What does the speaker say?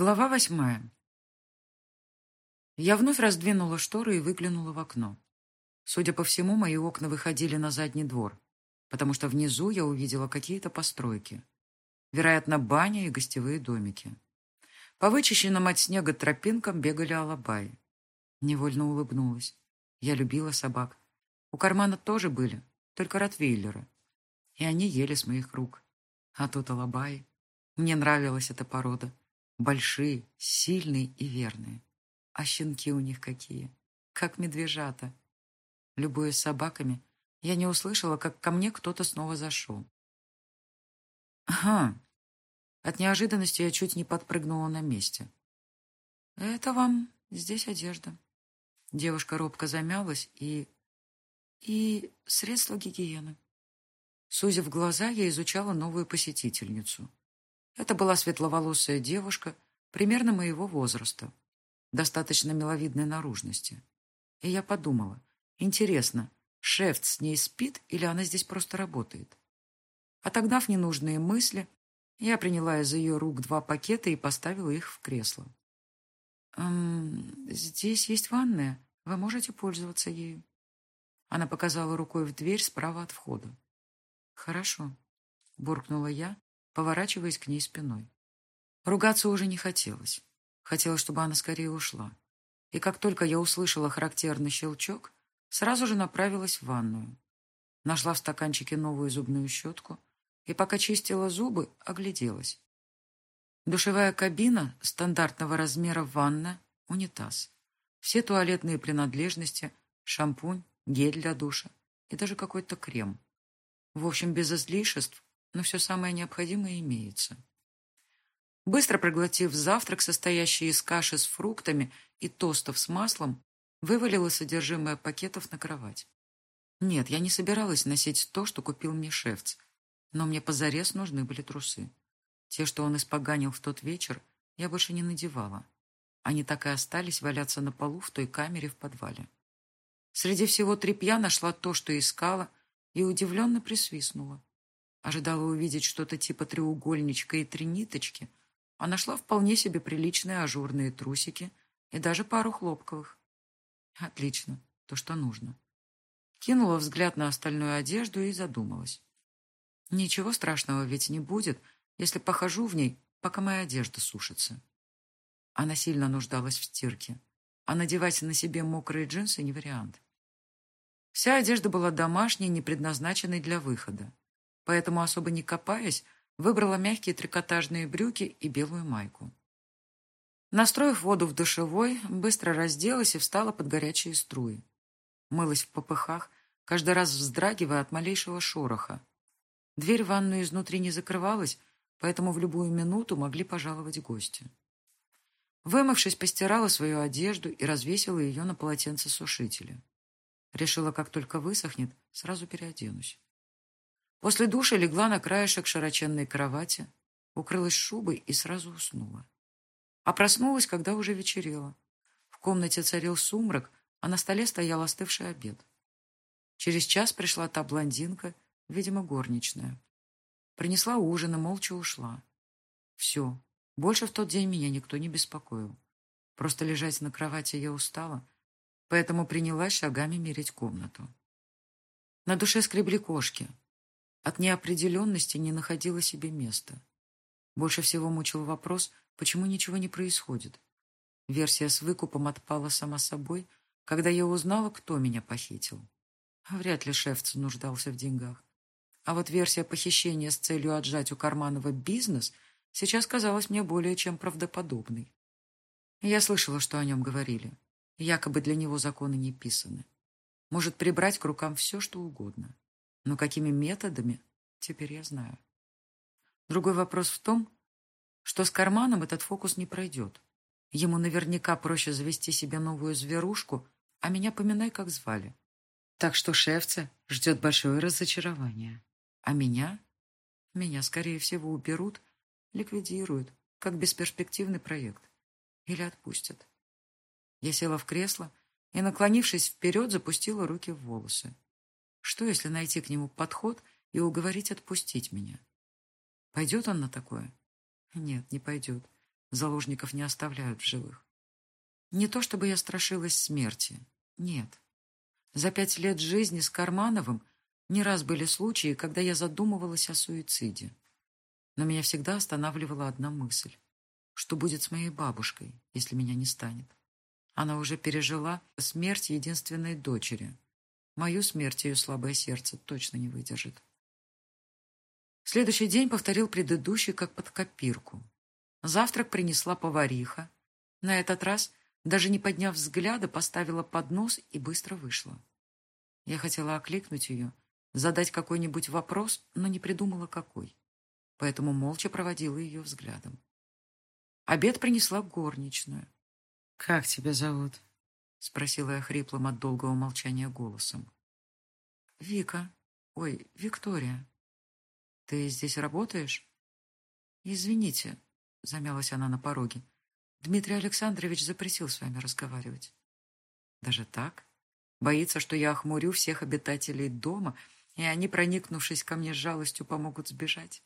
Глава восьмая. Я вновь раздвинула шторы и выглянула в окно. Судя по всему, мои окна выходили на задний двор, потому что внизу я увидела какие-то постройки. Вероятно, баня и гостевые домики. По вычищенным от снега тропинкам бегали алабаи. Невольно улыбнулась. Я любила собак. У кармана тоже были, только ротвейлеры. И они ели с моих рук. А тут алабаи. Мне нравилась эта порода. Большие, сильные и верные. А щенки у них какие. Как медвежата. Любуясь собаками, я не услышала, как ко мне кто-то снова зашел. Ага. От неожиданности я чуть не подпрыгнула на месте. Это вам здесь одежда. Девушка робко замялась и... И средства гигиены. Сузив глаза, я изучала новую посетительницу. Это была светловолосая девушка, примерно моего возраста, достаточно миловидной наружности. И я подумала, интересно, шеф с ней спит или она здесь просто работает? Отогнав ненужные мысли, я приняла из ее рук два пакета и поставила их в кресло. «Эм, «Здесь есть ванная. Вы можете пользоваться ею». Она показала рукой в дверь справа от входа. «Хорошо», — буркнула я, поворачиваясь к ней спиной. Ругаться уже не хотелось. Хотелось, чтобы она скорее ушла. И как только я услышала характерный щелчок, сразу же направилась в ванную. Нашла в стаканчике новую зубную щетку и, пока чистила зубы, огляделась. Душевая кабина стандартного размера ванна, унитаз. Все туалетные принадлежности, шампунь, гель для душа и даже какой-то крем. В общем, без излишеств но все самое необходимое имеется. Быстро проглотив завтрак, состоящий из каши с фруктами и тостов с маслом, вывалила содержимое пакетов на кровать. Нет, я не собиралась носить то, что купил мне шефц, но мне позарез нужны были трусы. Те, что он испоганил в тот вечер, я больше не надевала. Они так и остались валяться на полу в той камере в подвале. Среди всего тряпья нашла то, что искала, и удивленно присвистнула. Ожидала увидеть что-то типа треугольничка и три ниточки, а нашла вполне себе приличные ажурные трусики и даже пару хлопковых. Отлично, то, что нужно. Кинула взгляд на остальную одежду и задумалась. Ничего страшного ведь не будет, если похожу в ней, пока моя одежда сушится. Она сильно нуждалась в стирке, а надевать на себе мокрые джинсы не вариант. Вся одежда была домашней, не предназначенной для выхода поэтому, особо не копаясь, выбрала мягкие трикотажные брюки и белую майку. Настроив воду в душевой, быстро разделась и встала под горячие струи. Мылась в попыхах, каждый раз вздрагивая от малейшего шороха. Дверь в ванную изнутри не закрывалась, поэтому в любую минуту могли пожаловать гости. Вымывшись, постирала свою одежду и развесила ее на полотенце сушителя. Решила, как только высохнет, сразу переоденусь. После душа легла на краешек широченной кровати, укрылась шубой и сразу уснула. А проснулась, когда уже вечерело. В комнате царил сумрак, а на столе стоял остывший обед. Через час пришла та блондинка, видимо, горничная. Принесла ужин и молча ушла. Все. Больше в тот день меня никто не беспокоил. Просто лежать на кровати я устала, поэтому принялась шагами мерить комнату. На душе скребли кошки, от неопределенности не находила себе места. Больше всего мучил вопрос, почему ничего не происходит. Версия с выкупом отпала сама собой, когда я узнала, кто меня похитил. Вряд ли шефц нуждался в деньгах. А вот версия похищения с целью отжать у Карманова бизнес сейчас казалась мне более чем правдоподобной. Я слышала, что о нем говорили. Якобы для него законы не писаны. Может прибрать к рукам все, что угодно. Но какими методами, теперь я знаю. Другой вопрос в том, что с карманом этот фокус не пройдет. Ему наверняка проще завести себе новую зверушку, а меня поминай, как звали. Так что шефца ждет большое разочарование. А меня? Меня, скорее всего, уберут, ликвидируют, как бесперспективный проект. Или отпустят. Я села в кресло и, наклонившись вперед, запустила руки в волосы. Что, если найти к нему подход и уговорить отпустить меня? Пойдет он на такое? Нет, не пойдет. Заложников не оставляют в живых. Не то чтобы я страшилась смерти. Нет. За пять лет жизни с Кармановым не раз были случаи, когда я задумывалась о суициде. Но меня всегда останавливала одна мысль. Что будет с моей бабушкой, если меня не станет? Она уже пережила смерть единственной дочери. Мою смерть ее слабое сердце точно не выдержит. Следующий день повторил предыдущий, как под копирку. Завтрак принесла повариха. На этот раз, даже не подняв взгляда, поставила поднос и быстро вышла. Я хотела окликнуть ее, задать какой-нибудь вопрос, но не придумала, какой. Поэтому молча проводила ее взглядом. Обед принесла горничную. «Как тебя зовут?» — спросила я хриплым от долгого молчания голосом. «Вика. Ой, Виктория. Ты здесь работаешь?» «Извините», — замялась она на пороге. «Дмитрий Александрович запретил с вами разговаривать». «Даже так? Боится, что я охмурю всех обитателей дома, и они, проникнувшись ко мне с жалостью, помогут сбежать?»